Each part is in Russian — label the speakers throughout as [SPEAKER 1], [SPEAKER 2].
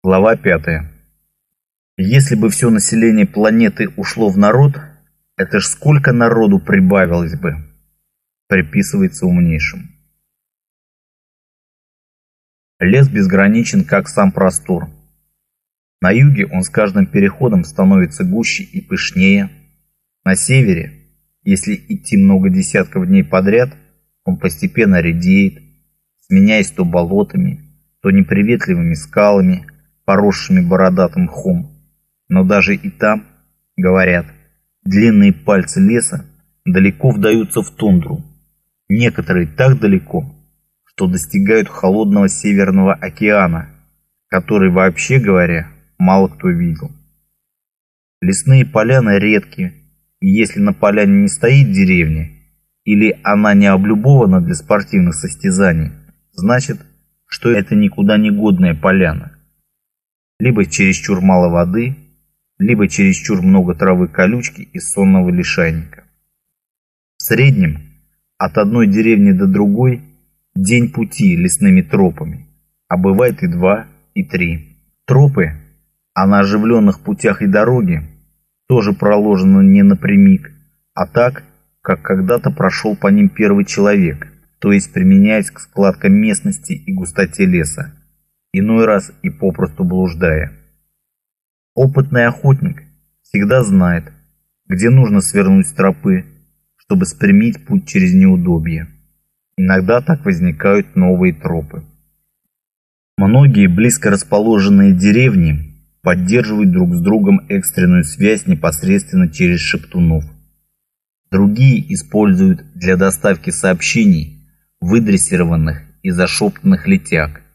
[SPEAKER 1] Глава 5. Если бы все население планеты ушло в народ, это ж сколько народу прибавилось бы, приписывается умнейшим. Лес безграничен, как сам простор. На юге он с каждым переходом становится гуще и пышнее. На севере, если идти много десятков дней подряд, он постепенно редеет, сменяясь то болотами, то неприветливыми скалами, поросшими бородатым мхом. Но даже и там, говорят, длинные пальцы леса далеко вдаются в тундру. Некоторые так далеко, что достигают холодного Северного океана, который, вообще говоря, мало кто видел. Лесные поляны редкие, и если на поляне не стоит деревня, или она не облюбована для спортивных состязаний, значит, что это никуда не годная поляна либо чересчур мало воды, либо чересчур много травы колючки и сонного лишайника. В среднем от одной деревни до другой день пути лесными тропами, а бывает и два, и три. Тропы, а на оживленных путях и дороге, тоже проложены не напрямик, а так, как когда-то прошел по ним первый человек, то есть применяясь к складкам местности и густоте леса иной раз и попросту блуждая. Опытный охотник всегда знает, где нужно свернуть с тропы, чтобы спрямить путь через неудобье. Иногда так возникают новые тропы. Многие близко расположенные деревни поддерживают друг с другом экстренную связь непосредственно через шептунов. Другие используют для доставки сообщений выдрессированных и зашептанных летяг –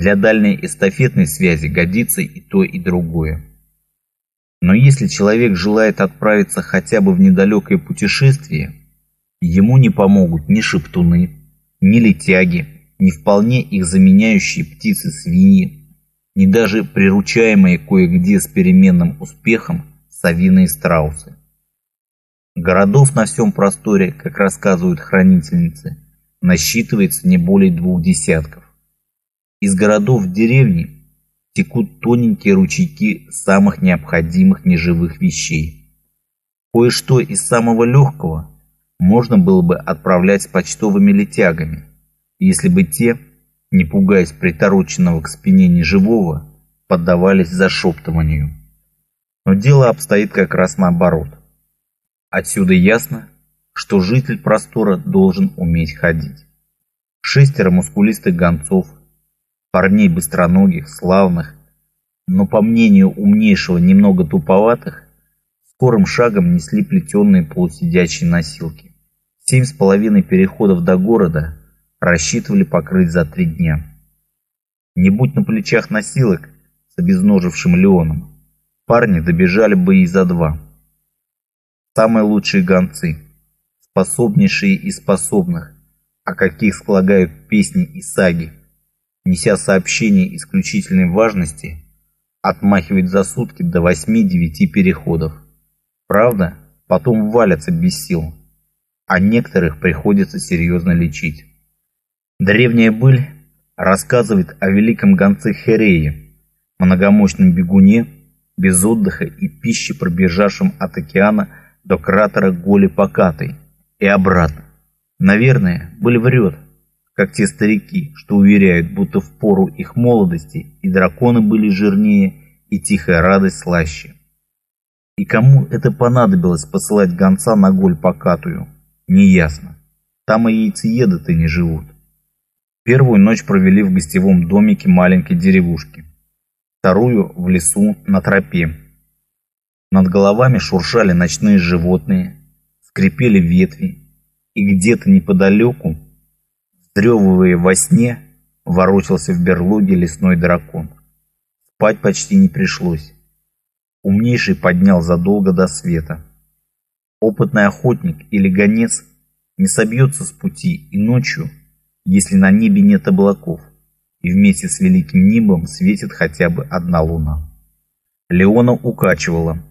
[SPEAKER 1] для дальней эстафетной связи годится и то, и другое. Но если человек желает отправиться хотя бы в недалекое путешествие, ему не помогут ни шептуны, ни летяги, ни вполне их заменяющие птицы-свиньи, ни даже приручаемые кое-где с переменным успехом совиные страусы. Городов на всем просторе, как рассказывают хранительницы, насчитывается не более двух десятков. Из городов в деревни текут тоненькие ручейки самых необходимых неживых вещей. Кое-что из самого легкого можно было бы отправлять с почтовыми летягами, если бы те, не пугаясь притороченного к спине неживого, поддавались зашептыванию. Но дело обстоит как раз наоборот. Отсюда ясно, что житель простора должен уметь ходить. Шестеро мускулистых гонцов – парней быстроногих, славных, но, по мнению умнейшего, немного туповатых, скорым шагом несли плетеные полусидячие носилки. Семь с половиной переходов до города рассчитывали покрыть за три дня. Не будь на плечах носилок с обезножившим Леоном, парни добежали бы и за два. Самые лучшие гонцы, способнейшие из способных, о каких складают песни и саги, неся сообщение исключительной важности, отмахивает за сутки до 8-9 переходов. Правда, потом валятся без сил, а некоторых приходится серьезно лечить. Древняя быль рассказывает о великом гонце Херее, многомощном бегуне, без отдыха и пищи пробежавшем от океана до кратера Голи Покатой и обратно. Наверное, быль врет, как те старики, что уверяют, будто в пору их молодости и драконы были жирнее, и тихая радость слаще. И кому это понадобилось посылать гонца на голь покатую, неясно. Там и яйцееды-то не живут. Первую ночь провели в гостевом домике маленькой деревушки. Вторую в лесу на тропе. Над головами шуршали ночные животные, скрипели ветви, и где-то неподалеку Вздрёвывая во сне, ворочался в берлоге лесной дракон. Спать почти не пришлось. Умнейший поднял задолго до света. Опытный охотник или гонец не собьется с пути и ночью, если на небе нет облаков, и вместе с великим небом светит хотя бы одна луна. Леона укачивала.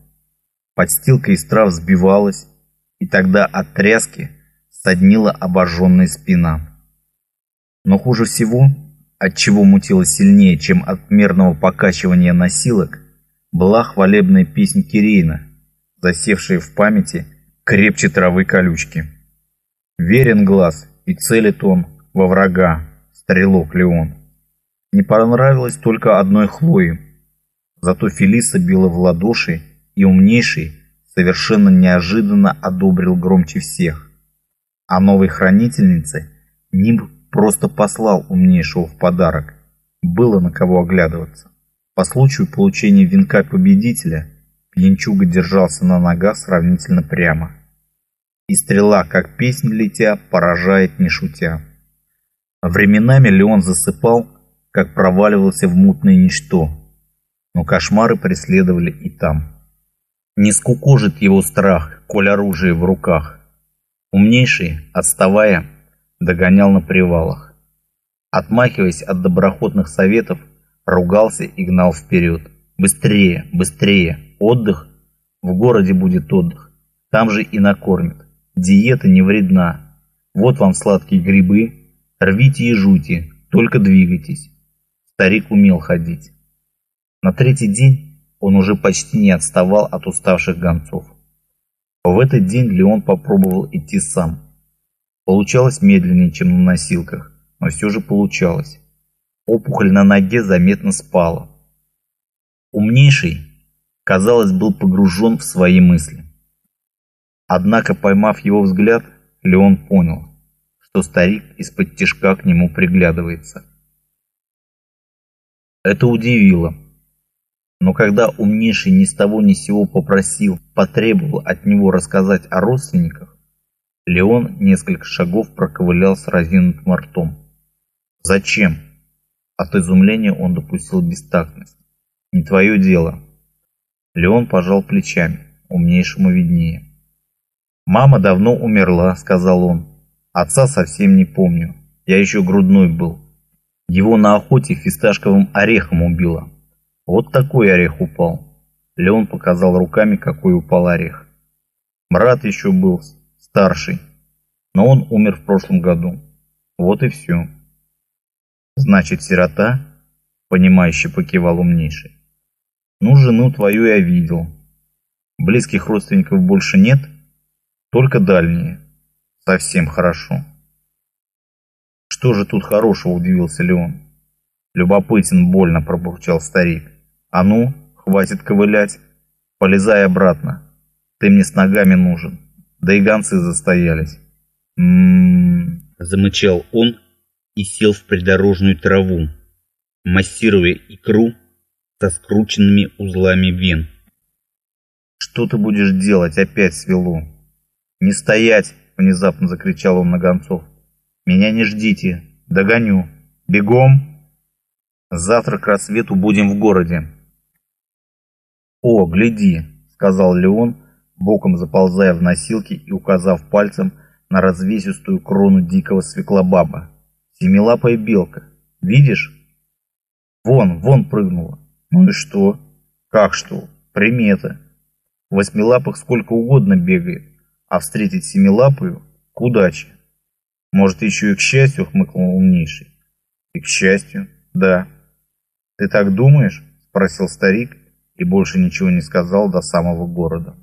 [SPEAKER 1] Подстилка из трав сбивалась, и тогда от тряски соднила обожженная спина. Но хуже всего от чего мутило сильнее, чем от мерного покачивания носилок, была хвалебная песня Кирейна, засевшая в памяти крепче травы колючки. Верен глаз и целит он во врага, стрелок Леон. Не понравилось только одной Хлое. Зато Фелиса била в ладоши, и умнейший совершенно неожиданно одобрил громче всех. А новой хранительнице Нимб просто послал умнейшего в подарок. Было на кого оглядываться. По случаю получения венка победителя пьянчуга держался на ногах сравнительно прямо. И стрела, как песнь летя, поражает не шутя. Временами Леон засыпал, как проваливался в мутное ничто, но кошмары преследовали и там. Не скукожит его страх, коль оружие в руках. Умнейший, отставая, догонял на привалах. Отмахиваясь от доброхотных советов, ругался и гнал вперед. Быстрее, быстрее, отдых. В городе будет отдых. Там же и накормят. Диета не вредна. Вот вам сладкие грибы. Рвите и жуйте, только двигайтесь. Старик умел ходить. На третий день он уже почти не отставал от уставших гонцов. В этот день Леон попробовал идти сам. Получалось медленнее, чем на носилках, но все же получалось. Опухоль на ноге заметно спала. Умнейший, казалось, был погружен в свои мысли. Однако, поймав его взгляд, Леон понял, что старик из-под тишка к нему приглядывается. Это удивило. Но когда умнейший ни с того ни сего попросил, потребовал от него рассказать о родственниках, Леон несколько шагов проковылял с разинутым ртом. «Зачем?» От изумления он допустил бестактность. «Не твое дело». Леон пожал плечами, умнейшему виднее. «Мама давно умерла», — сказал он. «Отца совсем не помню. Я еще грудной был. Его на охоте фисташковым орехом убило. Вот такой орех упал». Леон показал руками, какой упал орех. Брат еще был, старший, но он умер в прошлом году. Вот и все. Значит, сирота, понимающе покивал умнейший. Ну, жену твою я видел. Близких родственников больше нет, только дальние. Совсем хорошо. Что же тут хорошего, удивился Леон. Любопытен, больно пробурчал старик. А ну, хватит ковылять, полезай обратно. Ты мне с ногами нужен. Да и гонцы застоялись.
[SPEAKER 2] М-м-м, замычал он и сел в придорожную траву, массируя икру со скрученными узлами вен.
[SPEAKER 1] Что ты будешь делать? Опять свело. Не стоять, внезапно закричал он на гонцов. Меня не ждите, догоню. Бегом. Завтра к рассвету будем в городе. О, гляди, сказал Леон, боком заползая в носилки и указав пальцем на развесистую крону дикого свеклобаба. Семилапая белка. Видишь? Вон, вон прыгнула. Ну и что? Как что? Примета. Восьмилапых сколько угодно бегает, а встретить семилапую – к удаче. Может, еще и к счастью, хмыкнул умнейший. И к счастью, да. Ты так думаешь? Спросил старик и больше ничего не сказал до самого города.